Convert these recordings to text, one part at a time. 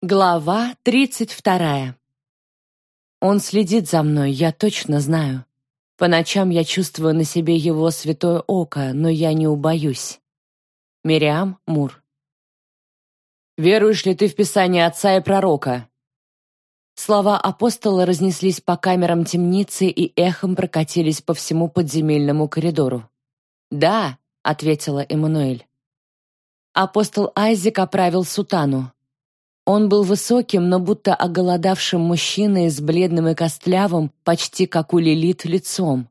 Глава тридцать вторая. Он следит за мной, я точно знаю. По ночам я чувствую на себе его святое око, но я не убоюсь. Мириам Мур. «Веруешь ли ты в Писание Отца и Пророка?» Слова апостола разнеслись по камерам темницы и эхом прокатились по всему подземельному коридору. «Да», — ответила Эммануэль. Апостол Айзек оправил сутану. Он был высоким, но будто оголодавшим мужчиной с бледным и костлявым, почти как у Лилит, лицом.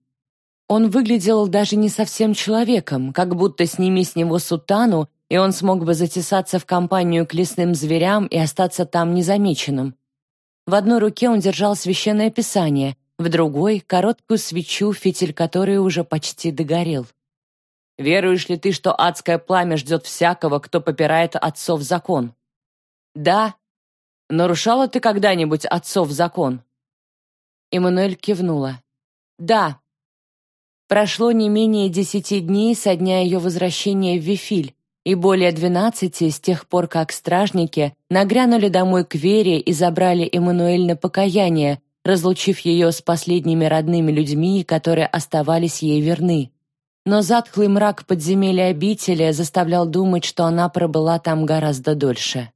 Он выглядел даже не совсем человеком, как будто сними с него сутану, и он смог бы затесаться в компанию к лесным зверям и остаться там незамеченным. В одной руке он держал священное писание, в другой — короткую свечу, фитиль которой уже почти догорел. «Веруешь ли ты, что адское пламя ждет всякого, кто попирает отцов закон?» «Да». «Нарушала ты когда-нибудь отцов закон?» Эммануэль кивнула. «Да». Прошло не менее десяти дней со дня ее возвращения в Вифиль, и более двенадцати с тех пор, как стражники нагрянули домой к Вере и забрали Эммануэль на покаяние, разлучив ее с последними родными людьми, которые оставались ей верны. Но затхлый мрак подземелья обители заставлял думать, что она пробыла там гораздо дольше.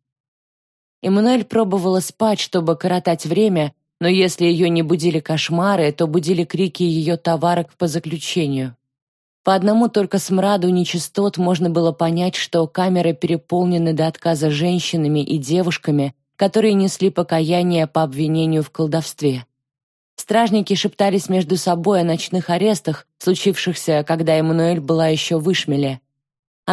Эммануэль пробовала спать, чтобы коротать время, но если ее не будили кошмары, то будили крики ее товарок по заключению. По одному только смраду нечистот можно было понять, что камеры переполнены до отказа женщинами и девушками, которые несли покаяние по обвинению в колдовстве. Стражники шептались между собой о ночных арестах, случившихся, когда Эммануэль была еще в Ишмеле.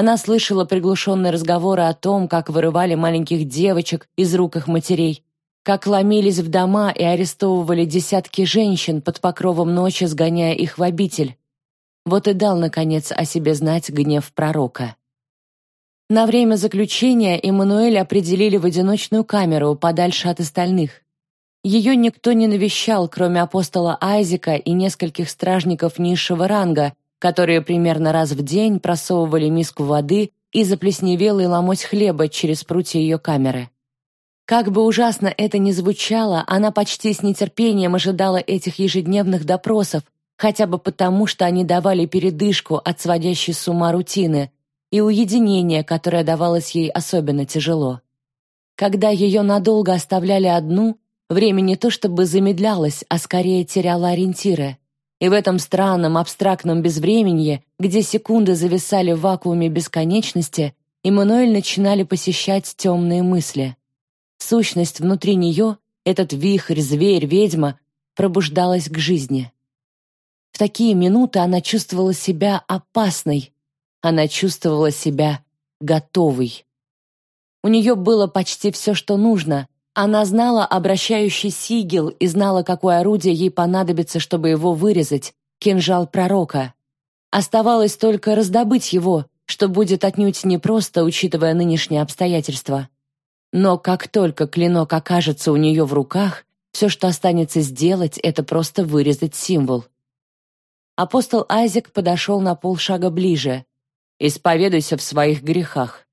Она слышала приглушенные разговоры о том, как вырывали маленьких девочек из рук их матерей, как ломились в дома и арестовывали десятки женщин под покровом ночи, сгоняя их в обитель. Вот и дал, наконец, о себе знать гнев пророка. На время заключения Эммануэль определили в одиночную камеру подальше от остальных. Ее никто не навещал, кроме апостола Айзека и нескольких стражников низшего ранга, которые примерно раз в день просовывали миску воды и заплесневелый ломоть хлеба через прутья ее камеры. Как бы ужасно это ни звучало, она почти с нетерпением ожидала этих ежедневных допросов, хотя бы потому, что они давали передышку от сводящей с ума рутины и уединение, которое давалось ей особенно тяжело. Когда ее надолго оставляли одну, время не то чтобы замедлялось, а скорее теряло ориентиры. И в этом странном абстрактном безвременье, где секунды зависали в вакууме бесконечности, Эммануэль начинали посещать темные мысли. Сущность внутри нее, этот вихрь, зверь, ведьма, пробуждалась к жизни. В такие минуты она чувствовала себя опасной, она чувствовала себя готовой. У нее было почти все, что нужно, она знала обращающий сигел и знала, какое орудие ей понадобится, чтобы его вырезать — кинжал пророка. Оставалось только раздобыть его, что будет отнюдь непросто, учитывая нынешние обстоятельства. Но как только клинок окажется у нее в руках, все, что останется сделать, это просто вырезать символ. Апостол Айзек подошел на полшага ближе. «Исповедуйся в своих грехах».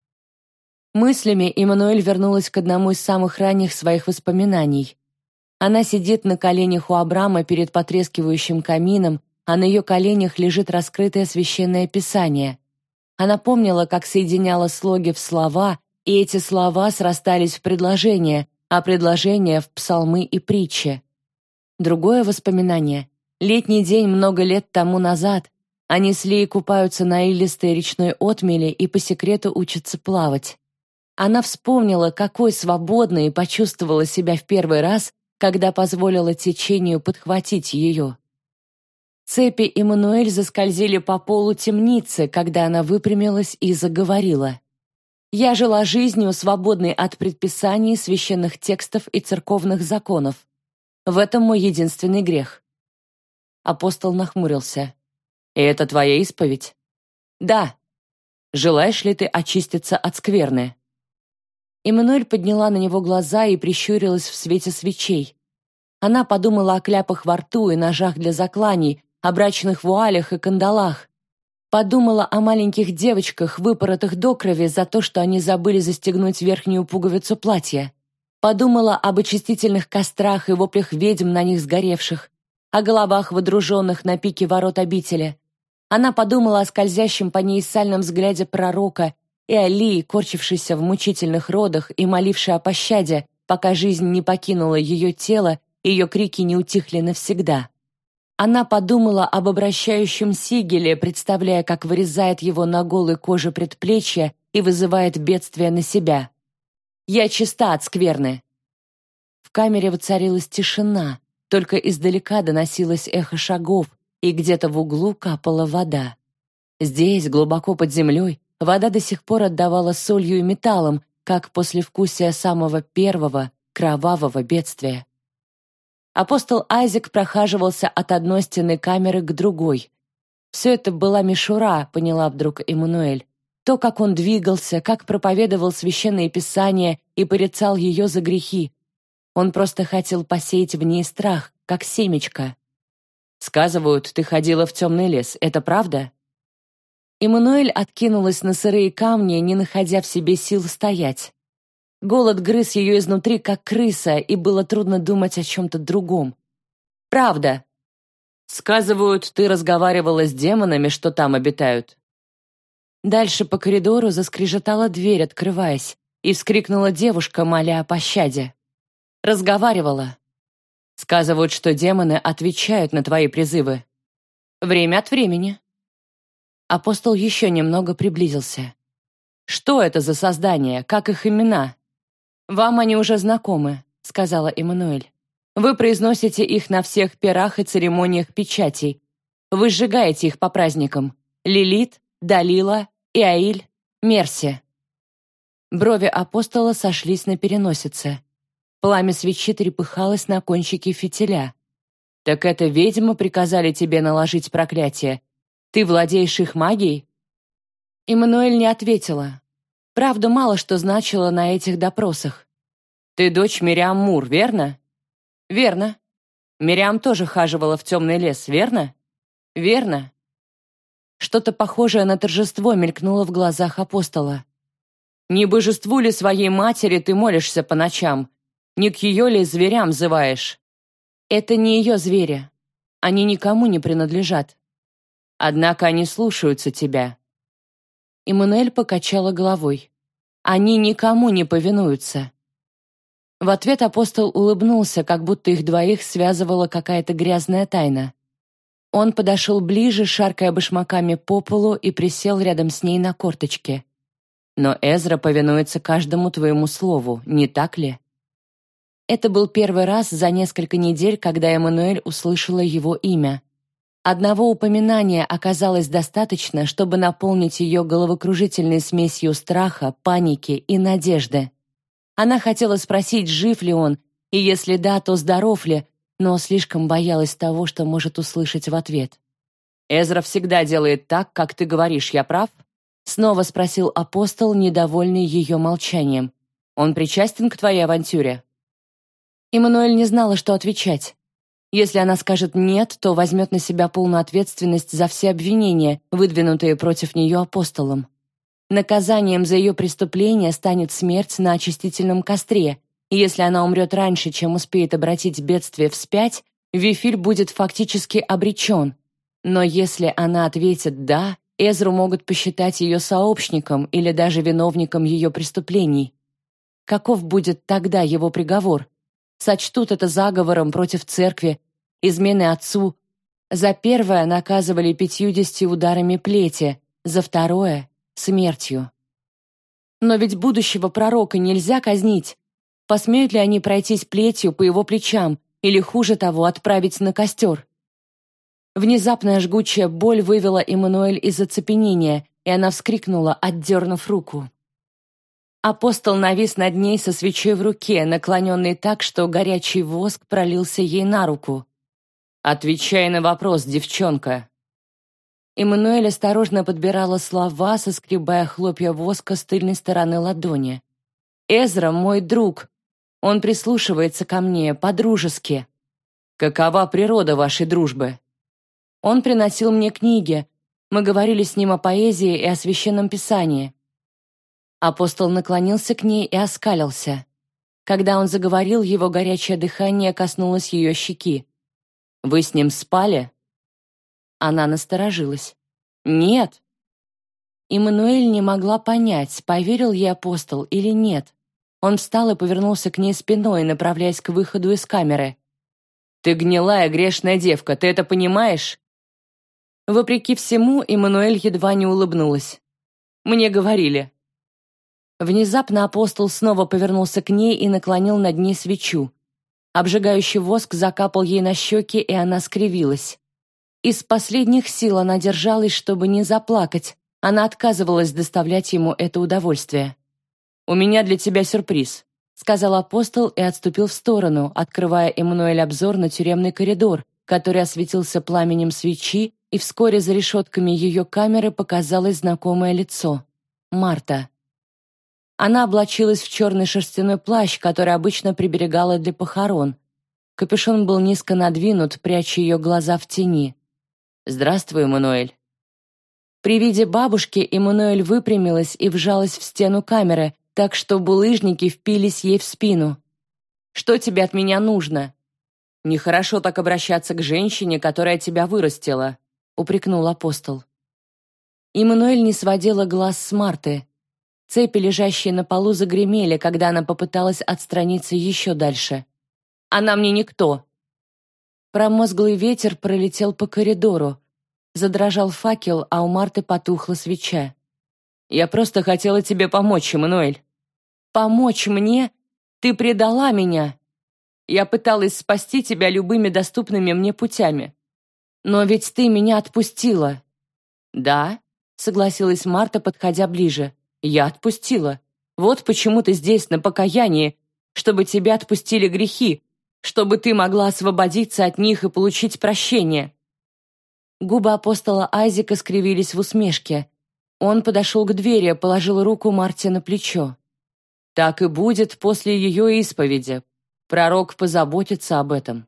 Мыслями Эммануэль вернулась к одному из самых ранних своих воспоминаний. Она сидит на коленях у Абрама перед потрескивающим камином, а на ее коленях лежит раскрытое священное писание. Она помнила, как соединяла слоги в слова, и эти слова срастались в предложения, а предложения в псалмы и притчи. Другое воспоминание — летний день много лет тому назад. Они с Лией купаются на илистой речной отмели и по секрету учатся плавать. Она вспомнила, какой свободной почувствовала себя в первый раз, когда позволила течению подхватить ее. Цепи Эммануэль заскользили по полу темницы, когда она выпрямилась и заговорила. «Я жила жизнью, свободной от предписаний, священных текстов и церковных законов. В этом мой единственный грех». Апостол нахмурился. «И это твоя исповедь?» «Да». «Желаешь ли ты очиститься от скверны?» Эммануэль подняла на него глаза и прищурилась в свете свечей. Она подумала о кляпах во рту и ножах для закланий, о брачных вуалях и кандалах. Подумала о маленьких девочках, выпоротых до крови за то, что они забыли застегнуть верхнюю пуговицу платья. Подумала об очистительных кострах и воплях ведьм на них сгоревших, о головах, водруженных на пике ворот обители. Она подумала о скользящем по ней сальном взгляде пророка и о Лии, корчившейся в мучительных родах и молившей о пощаде, пока жизнь не покинула ее тело, ее крики не утихли навсегда. Она подумала об обращающем Сигеле, представляя, как вырезает его на голой коже предплечья и вызывает бедствие на себя. «Я чиста от скверны!» В камере воцарилась тишина, только издалека доносилось эхо шагов, и где-то в углу капала вода. Здесь, глубоко под землей, вода до сих пор отдавала солью и металлом, как послевкусие самого первого кровавого бедствия. Апостол Айзек прохаживался от одной стены камеры к другой. Все это была мишура, поняла вдруг Эммануэль. То, как он двигался, как проповедовал священные писания и порицал ее за грехи. Он просто хотел посеять в ней страх, как семечко. «Сказывают, ты ходила в темный лес, это правда?» Эммануэль откинулась на сырые камни, не находя в себе сил стоять. Голод грыз ее изнутри, как крыса, и было трудно думать о чем-то другом. «Правда!» «Сказывают, ты разговаривала с демонами, что там обитают». Дальше по коридору заскрежетала дверь, открываясь, и вскрикнула девушка, моля о пощаде. «Разговаривала. Сказывают, что демоны отвечают на твои призывы. Время от времени». Апостол еще немного приблизился. «Что это за создания? Как их имена?» «Вам они уже знакомы», — сказала Эммануэль. «Вы произносите их на всех пирах и церемониях печатей. Вы сжигаете их по праздникам. Лилит, Далила, Иаиль, Мерси». Брови апостола сошлись на переносице. Пламя свечи трепыхалось на кончике фитиля. «Так это ведьмы приказали тебе наложить проклятие, ты владеешь их магией?» Эммануэль не ответила. Правда, мало что значило на этих допросах. «Ты дочь Мириам Мур, верно?» «Верно. Мириам тоже хаживала в темный лес, верно?» «Верно». Что-то похожее на торжество мелькнуло в глазах апостола. «Не божеству ли своей матери ты молишься по ночам? Не к ее ли зверям взываешь?» «Это не ее звери. Они никому не принадлежат. Однако они слушаются тебя». Эммануэль покачала головой. «Они никому не повинуются». В ответ апостол улыбнулся, как будто их двоих связывала какая-то грязная тайна. Он подошел ближе, шаркая башмаками по полу, и присел рядом с ней на корточке. «Но Эзра повинуется каждому твоему слову, не так ли?» Это был первый раз за несколько недель, когда Эммануэль услышала его имя. Одного упоминания оказалось достаточно, чтобы наполнить ее головокружительной смесью страха, паники и надежды. Она хотела спросить, жив ли он, и если да, то здоров ли, но слишком боялась того, что может услышать в ответ. «Эзра всегда делает так, как ты говоришь, я прав?» Снова спросил апостол, недовольный ее молчанием. «Он причастен к твоей авантюре?» Эммануэль не знала, что отвечать. Если она скажет «нет», то возьмет на себя полную ответственность за все обвинения, выдвинутые против нее апостолом. Наказанием за ее преступление станет смерть на очистительном костре, и если она умрет раньше, чем успеет обратить бедствие вспять, Вифиль будет фактически обречен. Но если она ответит «да», Эзру могут посчитать ее сообщником или даже виновником ее преступлений. Каков будет тогда его приговор? Сочтут это заговором против церкви измены отцу. За первое наказывали пятьюдесяти ударами плети, за второе — смертью. Но ведь будущего пророка нельзя казнить. Посмеют ли они пройтись плетью по его плечам или, хуже того, отправить на костер? Внезапная жгучая боль вывела Эммануэль из оцепенения, и она вскрикнула, отдернув руку. Апостол навис над ней со свечой в руке, наклоненный так, что горячий воск пролился ей на руку. «Отвечай на вопрос, девчонка!» Эммануэль осторожно подбирала слова, соскребая хлопья воска с тыльной стороны ладони. «Эзра мой друг. Он прислушивается ко мне, по-дружески. Какова природа вашей дружбы?» Он приносил мне книги. Мы говорили с ним о поэзии и о священном писании. Апостол наклонился к ней и оскалился. Когда он заговорил, его горячее дыхание коснулось ее щеки. «Вы с ним спали?» Она насторожилась. «Нет». Иммануэль не могла понять, поверил ей апостол или нет. Он встал и повернулся к ней спиной, направляясь к выходу из камеры. «Ты гнилая, грешная девка, ты это понимаешь?» Вопреки всему, Эммануэль едва не улыбнулась. «Мне говорили». Внезапно апостол снова повернулся к ней и наклонил над ней свечу. Обжигающий воск закапал ей на щеки, и она скривилась. Из последних сил она держалась, чтобы не заплакать. Она отказывалась доставлять ему это удовольствие. «У меня для тебя сюрприз», — сказал апостол и отступил в сторону, открывая Эммануэль обзор на тюремный коридор, который осветился пламенем свечи, и вскоре за решетками ее камеры показалось знакомое лицо — Марта. Она облачилась в черный шерстяной плащ, который обычно приберегала для похорон. Капюшон был низко надвинут, пряча ее глаза в тени. «Здравствуй, Эммануэль». При виде бабушки Эммануэль выпрямилась и вжалась в стену камеры, так что булыжники впились ей в спину. «Что тебе от меня нужно?» «Нехорошо так обращаться к женщине, которая тебя вырастила», — упрекнул апостол. Иммануэль не сводила глаз с Марты. Цепи, лежащие на полу, загремели, когда она попыталась отстраниться еще дальше. «Она мне никто!» Промозглый ветер пролетел по коридору. Задрожал факел, а у Марты потухла свеча. «Я просто хотела тебе помочь, Эммануэль». Помочь мне? Ты предала меня. Я пыталась спасти тебя любыми доступными мне путями. Но ведь ты меня отпустила. Да, согласилась Марта, подходя ближе. Я отпустила. Вот почему ты здесь на покаянии, чтобы тебя отпустили грехи, чтобы ты могла освободиться от них и получить прощение. Губы апостола Айзека скривились в усмешке. Он подошел к двери, положил руку Марте на плечо. Так и будет после ее исповеди. Пророк позаботится об этом.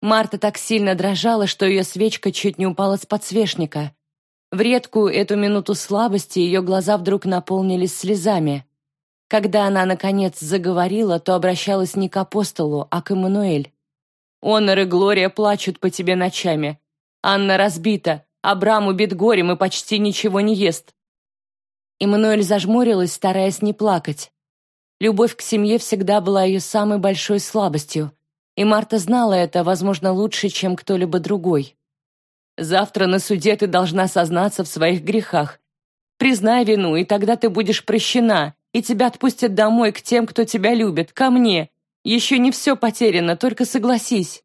Марта так сильно дрожала, что ее свечка чуть не упала с подсвечника. В редкую эту минуту слабости ее глаза вдруг наполнились слезами. Когда она, наконец, заговорила, то обращалась не к апостолу, а к Эммануэль. «Онор и Глория плачут по тебе ночами. Анна разбита, Абрам убит горем и почти ничего не ест». Эммануэль зажмурилась, стараясь не плакать. Любовь к семье всегда была ее самой большой слабостью, и Марта знала это, возможно, лучше, чем кто-либо другой. «Завтра на суде ты должна сознаться в своих грехах. Признай вину, и тогда ты будешь прощена, и тебя отпустят домой к тем, кто тебя любит, ко мне. Еще не все потеряно, только согласись».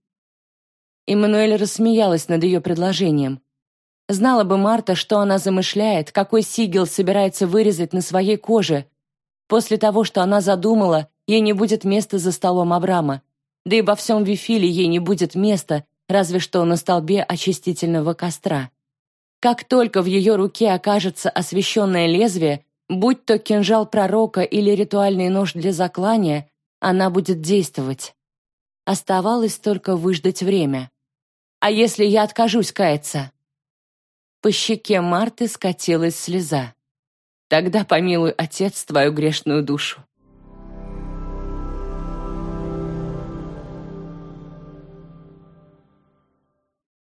Эммануэль рассмеялась над ее предложением. Знала бы Марта, что она замышляет, какой сигел собирается вырезать на своей коже, После того, что она задумала, ей не будет места за столом Абрама. Да и во всем Вифиле ей не будет места, разве что на столбе очистительного костра. Как только в ее руке окажется освященное лезвие, будь то кинжал пророка или ритуальный нож для заклания, она будет действовать. Оставалось только выждать время. «А если я откажусь каяться?» По щеке Марты скатилась слеза. Тогда помилуй, Отец, твою грешную душу.